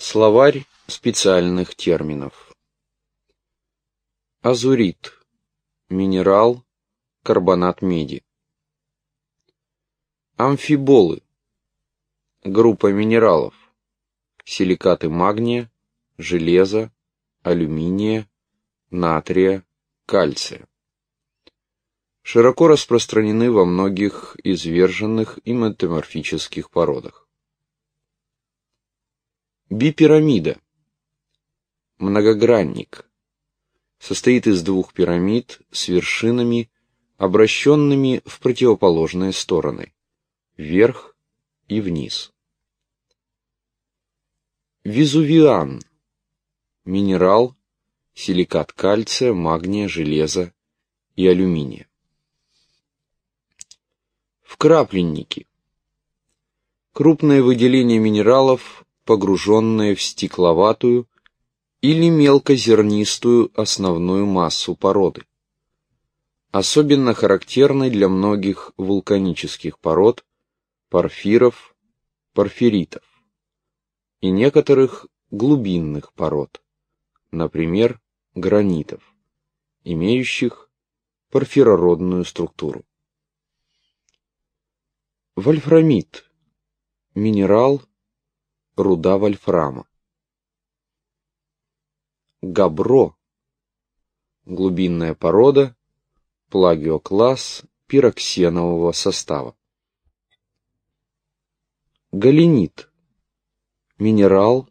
Словарь специальных терминов. Азурит. Минерал. Карбонат меди. Амфиболы. Группа минералов. Силикаты магния, железа, алюминия, натрия, кальция. Широко распространены во многих изверженных и метаморфических породах. Бипирамида. Многогранник. Состоит из двух пирамид с вершинами, обращенными в противоположные стороны, вверх и вниз. Везувиан. Минерал, силикат кальция, магния, железа и алюминия. Вкрапленники. Крупное выделение минералов погруженное в стекловатую или мелкозернистую основную массу породы. Особенно характерной для многих вулканических пород, порфиров, порфиритов и некоторых глубинных пород, например, гранитов, имеющих порфирородную структуру. Вольфрамид – минерал, руда вольфрама. Габро. Глубинная порода, плагиокласс пироксенового состава. Галенит. Минерал,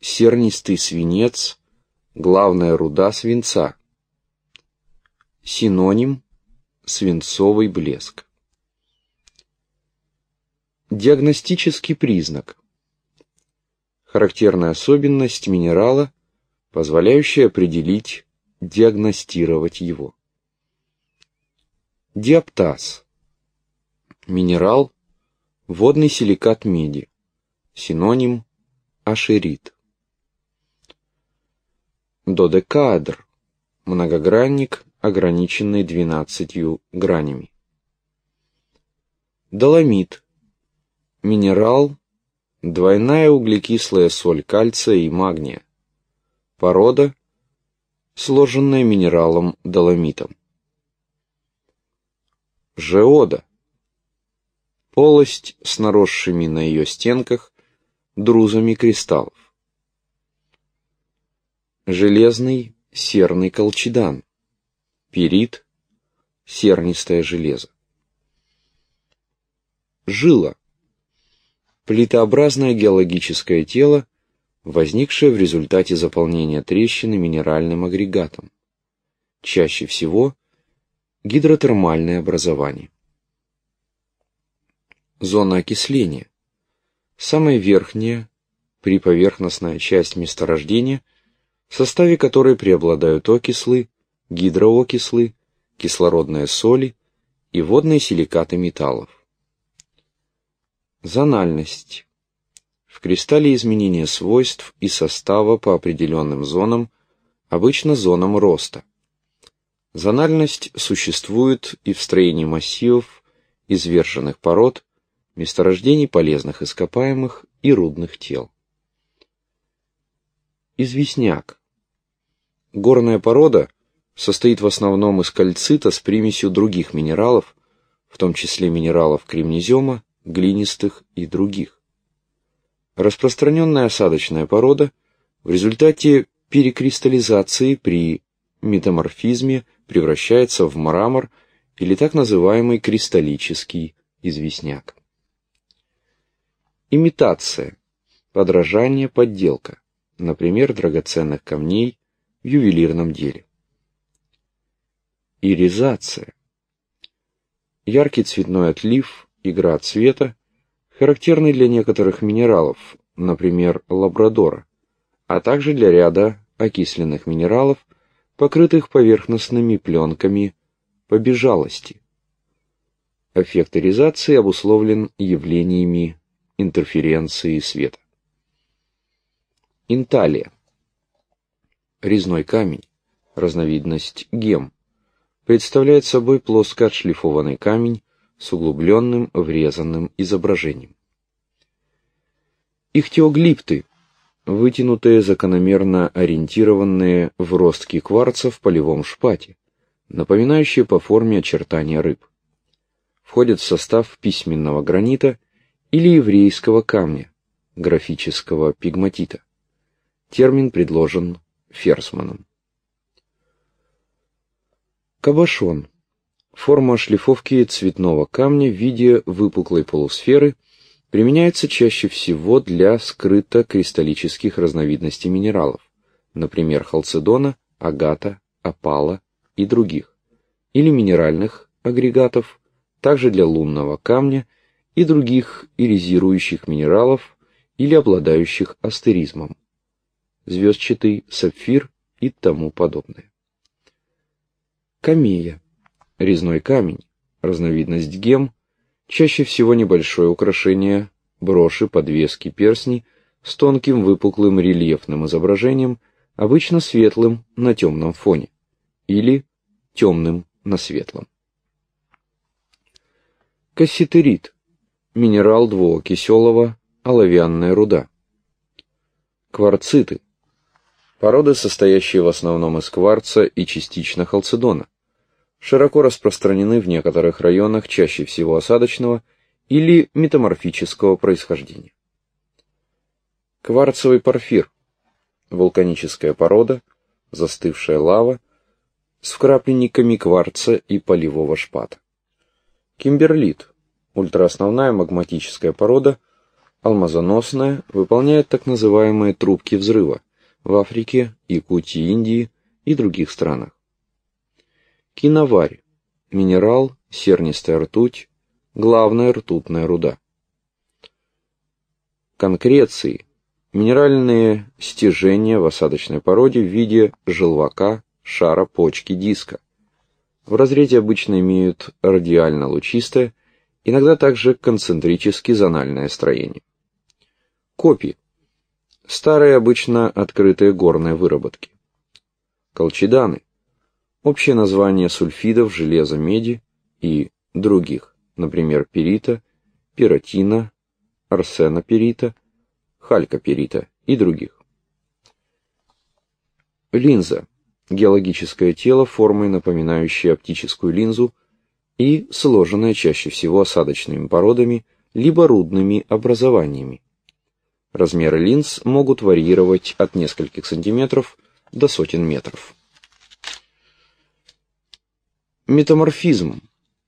сернистый свинец, главная руда свинца. Синоним – свинцовый блеск. Диагностический признак характерная особенность минерала, позволяющая определить, диагностировать его. Диаптаз. Минерал, водный силикат меди, синоним ашерит. Додекаэдр. Многогранник, ограниченный 12 гранями. Доломит. Минерал, Двойная углекислая соль кальция и магния. Порода, сложенная минералом доломитом. Жеода. Полость с наросшими на ее стенках друзами кристаллов. Железный серный колчедан. Перит. Сернистое железо. Жила плитообразное геологическое тело, возникшее в результате заполнения трещины минеральным агрегатом. Чаще всего гидротермальное образование. Зона окисления. Самая верхняя приповерхностная часть месторождения, в составе которой преобладают окислы, гидроокислы, кислородные соли и водные силикаты металлов. Зональность. В кристалле изменение свойств и состава по определенным зонам, обычно зонам роста. Зональность существует и в строении массивов, изверженных пород, месторождений полезных ископаемых и рудных тел. Известняк. Горная порода состоит в основном из кальцита с примесью других минералов, в том числе минералов кремнезема глинистых и других. Распространенная осадочная порода в результате перекристаллизации при метаморфизме превращается в мрамор или так называемый кристаллический известняк. Имитация, подражание, подделка, например, драгоценных камней в ювелирном деле. Иризация. Яркий цветной отлив игра цвета, характерный для некоторых минералов, например, лабрадора, а также для ряда окисленных минералов, покрытых поверхностными пленками побежалости. Эффект иризации обусловлен явлениями интерференции света. Инталия. Резной камень, разновидность гем, представляет собой плоско отшлифованный камень, с углубленным врезанным изображением. Ихтиоглипты – вытянутые, закономерно ориентированные в ростки кварца в полевом шпате, напоминающие по форме очертания рыб. Входят в состав письменного гранита или еврейского камня, графического пигматита. Термин предложен Ферсманом. Кабашон – форма шлифовки цветного камня в виде выпуклой полусферы – применяется чаще всего для скрыто-кристаллических разновидностей минералов, например, халцедона, агата, опала и других, или минеральных агрегатов, также для лунного камня и других иризирующих минералов или обладающих астеризмом, звездчатый сапфир и тому подобное. Камея – резной камень, разновидность гем – Чаще всего небольшое украшение, броши, подвески, персни с тонким выпуклым рельефным изображением, обычно светлым на темном фоне или темным на светлом. Касситерит – минерал двуокиселого, оловянная руда. Кварциты – породы, состоящие в основном из кварца и частично халцедона широко распространены в некоторых районах чаще всего осадочного или метаморфического происхождения. Кварцевый порфир – вулканическая порода, застывшая лава, с вкрапленниками кварца и полевого шпата. Кимберлит – ультраосновная магматическая порода, алмазоносная, выполняет так называемые трубки взрыва в Африке, Якутии, Индии и других странах. Киноварь. Минерал, сернистая ртуть, главная ртутная руда. Конкреции. Минеральные стяжения в осадочной породе в виде желвака, шара, почки, диска. В разрезе обычно имеют радиально-лучистое, иногда также концентрически-зональное строение. Копи. Старые обычно открытые горные выработки. Колчеданы Общее название сульфидов железа, меди и других, например, перита, пиротина, арсеноперита, халькоперита и других. Линза – геологическое тело, формой напоминающее оптическую линзу и сложенное чаще всего осадочными породами либо рудными образованиями. Размеры линз могут варьировать от нескольких сантиметров до сотен метров. Метаморфизм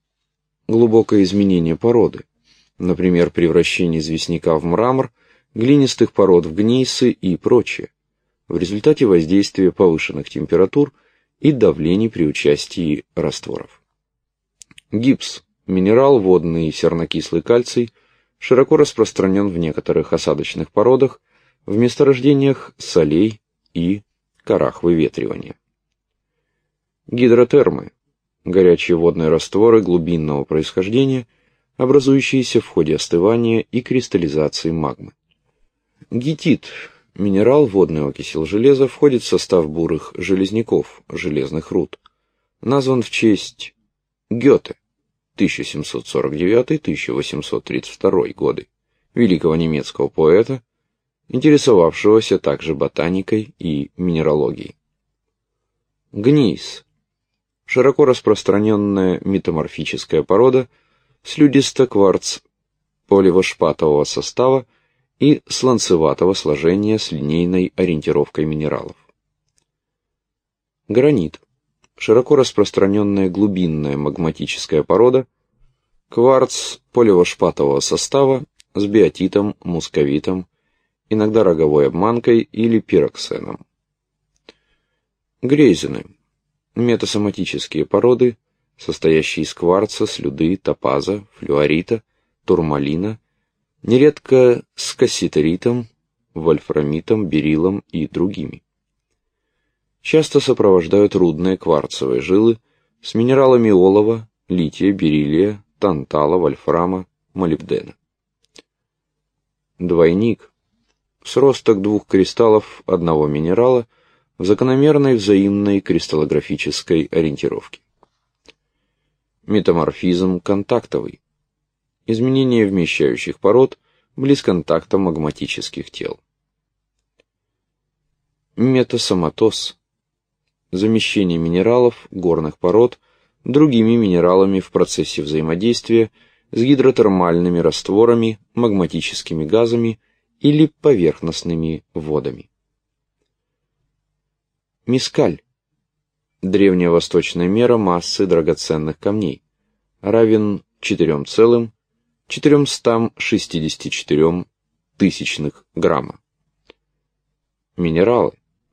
– глубокое изменение породы, например, превращение известняка в мрамор, глинистых пород в гнейсы и прочее, в результате воздействия повышенных температур и давлений при участии растворов. Гипс – минерал, водный сернокислый кальций, широко распространен в некоторых осадочных породах, в месторождениях солей и корах выветривания. Гидротермы горячие водные растворы глубинного происхождения, образующиеся в ходе остывания и кристаллизации магмы. Гетит – минерал, водный окисел железа, входит в состав бурых железняков, железных руд. Назван в честь Гёте 1749-1832 годы, великого немецкого поэта, интересовавшегося также ботаникой и минералогией. Гнейс широко распространенная метаморфическая порода, слюдисто-кварц полевошпатового состава и сланцеватого сложения с линейной ориентировкой минералов. Гранит. Широко распространенная глубинная магматическая порода, кварц полевошпатового состава с биотитом, мусковитом, иногда роговой обманкой или пироксеном. Грейзены метасоматические породы, состоящие из кварца, слюды, топаза, флюорита, турмалина, нередко с касситеритом, вольфрамитом, берилом и другими. Часто сопровождают рудные кварцевые жилы с минералами олова, лития, бериллия, тантала, вольфрама, молибдена. Двойник. Сросток двух кристаллов одного минерала – в закономерной взаимной кристаллографической ориентировке. Метаморфизм контактовый. Изменение вмещающих пород близ контакта магматических тел. Метасоматоз – замещение минералов, горных пород другими минералами в процессе взаимодействия с гидротермальными растворами, магматическими газами или поверхностными водами. Мискаль – древняя восточная мера массы драгоценных камней, равен 4,464 тысячных грамма. Минералы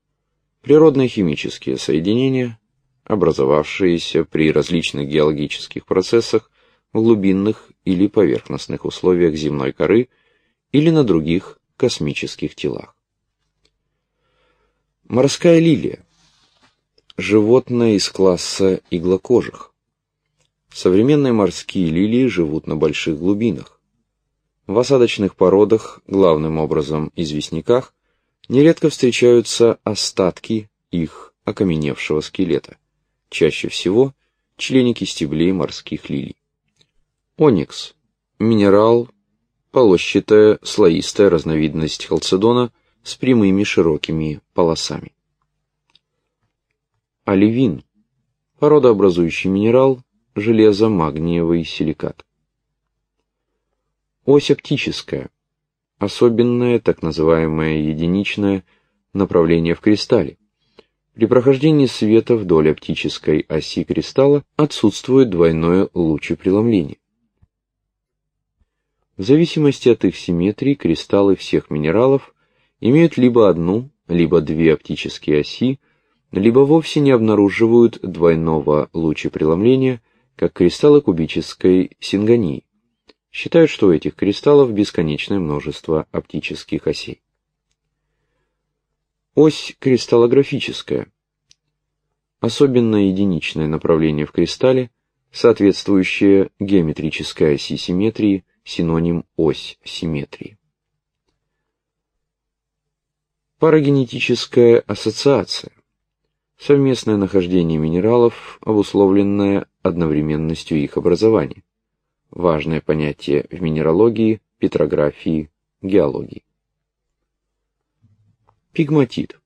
– природные химические соединения, образовавшиеся при различных геологических процессах в глубинных или поверхностных условиях земной коры или на других космических телах. Морская лилия – животное из класса иглокожих. Современные морские лилии живут на больших глубинах. В осадочных породах, главным образом известняках, нередко встречаются остатки их окаменевшего скелета, чаще всего членики стеблей морских лилий. Оникс – минерал, полощатая, слоистая разновидность халцедона с прямыми широкими полосами. Оливин – породообразующий минерал, железо-магниевый силикат. Ось оптическая – особенное, так называемое единичное направление в кристалле. При прохождении света вдоль оптической оси кристалла отсутствует двойное лучепреломление. В зависимости от их симметрии кристаллы всех минералов имеют либо одну, либо две оптические оси, либо вовсе не обнаруживают двойного лучепреломления, как кристаллы кубической сингонии. Считают, что у этих кристаллов бесконечное множество оптических осей. Ось кристаллографическая. Особенно единичное направление в кристалле, соответствующее геометрической оси симметрии, синоним ось симметрии. Парагенетическая ассоциация. Совместное нахождение минералов, обусловленное одновременностью их образования. Важное понятие в минералогии, петрографии, геологии. Пигматит.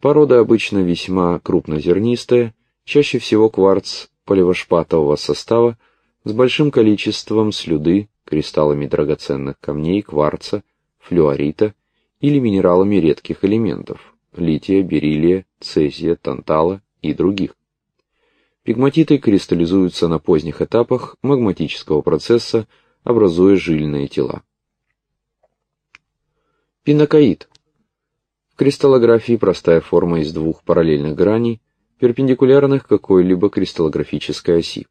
Порода обычно весьма крупнозернистая, чаще всего кварц поливошпатового состава с большим количеством слюды, кристаллами драгоценных камней, кварца, флюорита или минералами редких элементов – лития, бериллия, цезия, тантала и других. Пигматиты кристаллизуются на поздних этапах магматического процесса, образуя жильные тела. Пинакоид. В кристаллографии простая форма из двух параллельных граней, перпендикулярных какой-либо кристаллографической оси.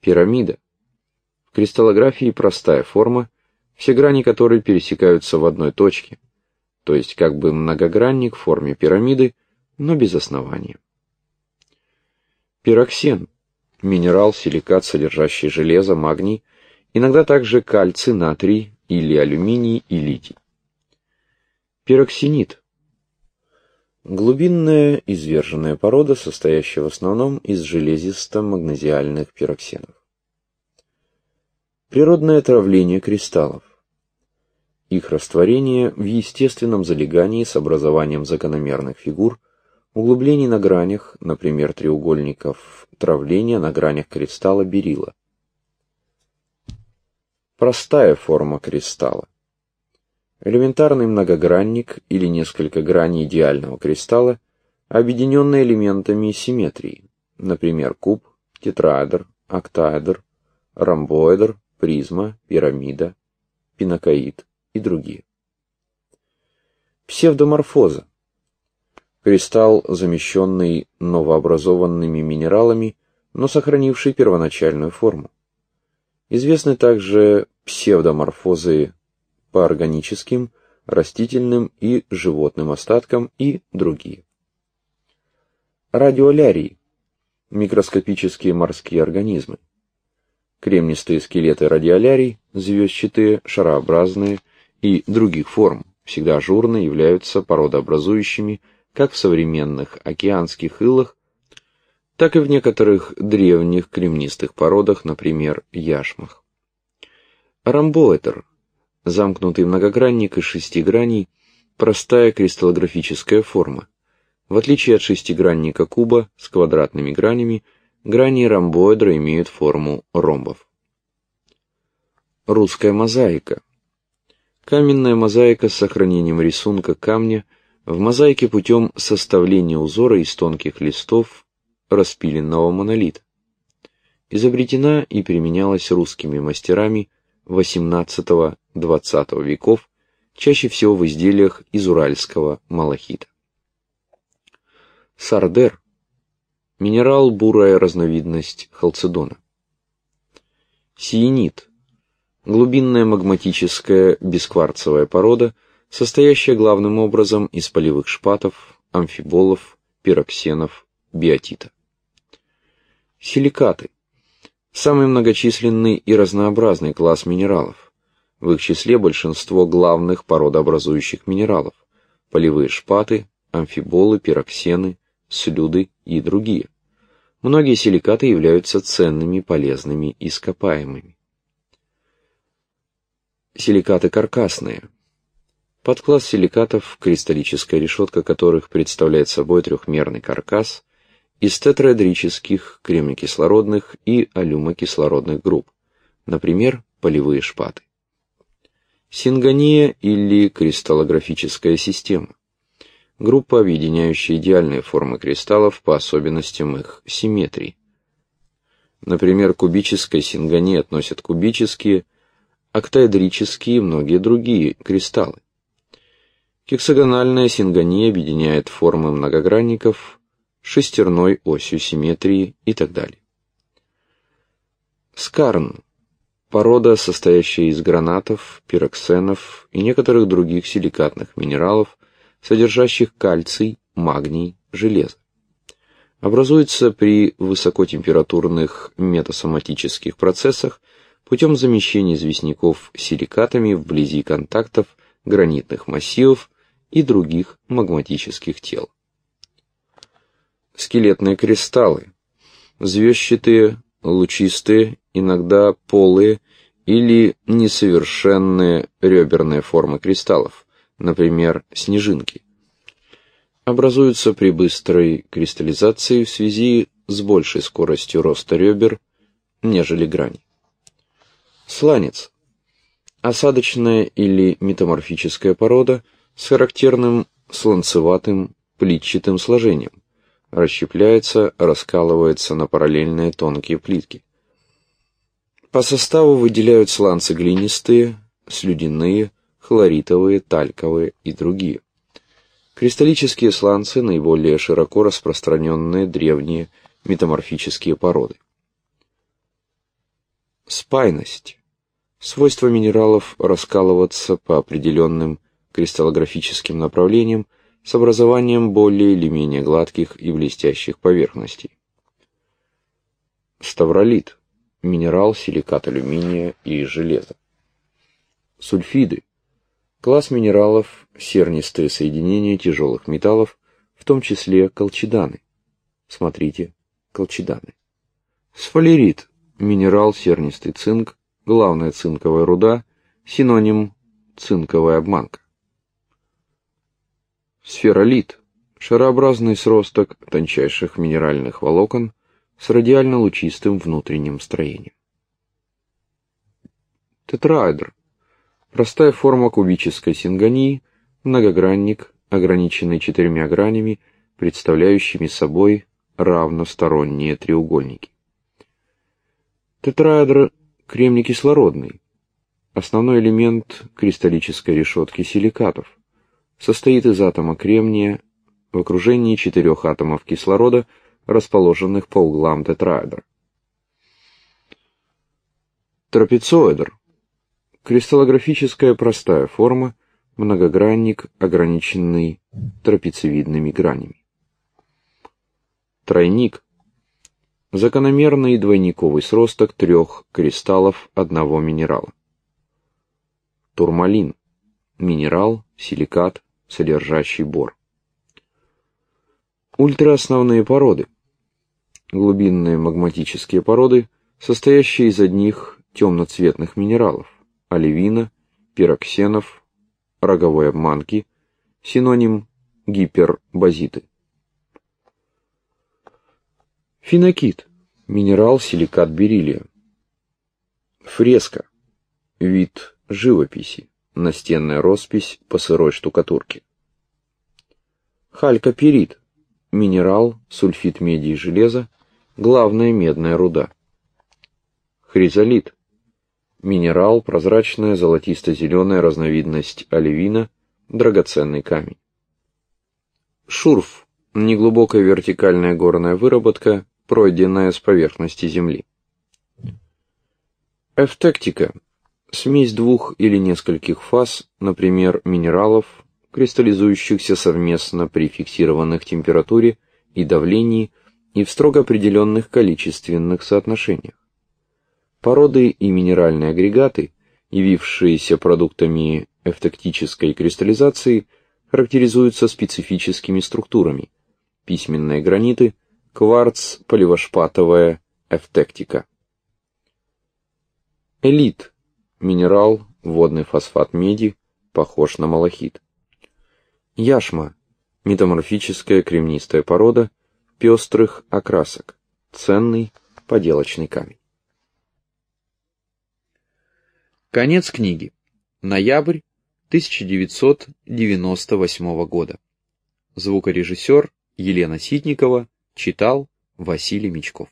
Пирамида. В кристаллографии простая форма, все грани которой пересекаются в одной точке, то есть как бы многогранник в форме пирамиды, но без основания. Пироксен – минерал, силикат, содержащий железо, магний, иногда также кальций, натрий или алюминий и литий. Пироксенит Глубинная изверженная порода, состоящая в основном из железисто-магнезиальных пироксенов. Природное отравление кристаллов. Их растворение в естественном залегании с образованием закономерных фигур, углублений на гранях, например, треугольников травления на гранях кристалла берила. Простая форма кристалла. Элементарный многогранник или несколько граней идеального кристалла, объединенные элементами симметрии, например, куб, тетраэдр, октаэдр, ромбоэдр, призма, пирамида, пинакоид и другие. Псевдоморфоза. Кристалл, замещенный новообразованными минералами, но сохранивший первоначальную форму. Известны также псевдоморфозы по органическим, растительным и животным остаткам и другие. Радиолярии – микроскопические морские организмы. Кремнистые скелеты радиолярий, звездчатые, шарообразные и других форм, всегда ажурно являются породообразующими как в современных океанских илах, так и в некоторых древних кремнистых породах, например, яшмах. Ромбоэтер – замкнутый многогранник из шести граней, простая кристаллографическая форма. В отличие от шестигранника куба с квадратными гранями, грани ромбоэдра имеют форму ромбов. Русская мозаика. Каменная мозаика с сохранением рисунка камня в мозаике путем составления узора из тонких листов распиленного монолита. Изобретена и применялась русскими мастерами XVIII-XX веков, чаще всего в изделиях из уральского малахита. Сардер – минерал бурая разновидность халцедона. Сиенит – глубинная магматическая бескварцевая порода, состоящая главным образом из полевых шпатов, амфиболов, пироксенов, биотита. Силикаты – самый многочисленный и разнообразный класс минералов. В их числе большинство главных породообразующих минералов – полевые шпаты, амфиболы, пироксены, слюды и другие. Многие силикаты являются ценными полезными ископаемыми. Силикаты каркасные. Подкласс силикатов, кристаллическая решетка которых представляет собой трехмерный каркас из тетраэдрических кремнекислородных и алюмокислородных групп, например, полевые шпаты. Сингония или кристаллографическая система группа, объединяющая идеальные формы кристаллов по особенностям их симметрии. Например, кубической сингонии относят кубические, октаэдрические и многие другие кристаллы. Гексагональная сингония объединяет формы многогранников, шестерной осью симметрии и так далее. Скарн – порода, состоящая из гранатов, пироксенов и некоторых других силикатных минералов, содержащих кальций, магний, железо. Образуется при высокотемпературных метасоматических процессах путем замещения известняков силикатами вблизи контактов гранитных массивов и других магматических тел. Скелетные кристаллы. Звездчатые, лучистые, иногда полые или несовершенные реберные формы кристаллов например, снежинки, образуются при быстрой кристаллизации в связи с большей скоростью роста ребер, нежели грани. Сланец – осадочная или метаморфическая порода с характерным сланцеватым плитчатым сложением, расщепляется, раскалывается на параллельные тонкие плитки. По составу выделяют сланцы глинистые, слюдяные, хлоритовые, тальковые и другие. Кристаллические сланцы – наиболее широко распространенные древние метаморфические породы. Спайность. Свойство минералов раскалываться по определенным кристаллографическим направлениям с образованием более или менее гладких и блестящих поверхностей. Ставролит – минерал, силикат алюминия и железа. Сульфиды Класс минералов – сернистые соединения тяжелых металлов, в том числе колчеданы. Смотрите, колчеданы. Сфалерит – минерал сернистый цинк, главная цинковая руда, синоним цинковая обманка. Сферолит – шарообразный сросток тончайших минеральных волокон с радиально-лучистым внутренним строением. Тетраэдр – Простая форма кубической сингонии, многогранник, ограниченный четырьмя гранями, представляющими собой равносторонние треугольники. Тетраэдр кремний-кислородный, основной элемент кристаллической решетки силикатов, состоит из атома кремния в окружении четырех атомов кислорода, расположенных по углам тетраэдра. Трапециоэдр Кристаллографическая простая форма, многогранник, ограниченный трапециевидными гранями. Тройник – закономерный двойниковый сросток трех кристаллов одного минерала. Турмалин – минерал, силикат, содержащий бор. Ультраосновные породы – глубинные магматические породы, состоящие из одних темноцветных минералов оливина, пироксенов, роговой обманки, синоним гипербазиты. Фенокит, минерал силикат бериллия. Фреска, вид живописи, настенная роспись по сырой штукатурке. Халькоперит, минерал, сульфид меди и железа, главная медная руда. Хризолит, минерал, прозрачная золотисто-зеленая разновидность оливина, драгоценный камень. Шурф, неглубокая вертикальная горная выработка, пройденная с поверхности Земли. Эвтектика – смесь двух или нескольких фаз, например, минералов, кристаллизующихся совместно при фиксированных температуре и давлении и в строго определенных количественных соотношениях. Породы и минеральные агрегаты, явившиеся продуктами эвтектической кристаллизации, характеризуются специфическими структурами. Письменные граниты, кварц, поливошпатовая эвтектика. Элит. Минерал, водный фосфат меди, похож на малахит. Яшма. Метаморфическая кремнистая порода пестрых окрасок. Ценный поделочный камень. Конец книги. Ноябрь 1998 года. Звукорежиссер Елена Ситникова читал Василий Мечков.